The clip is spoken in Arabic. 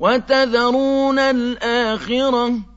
وَتَذَرُونَ الْآخِرَةَ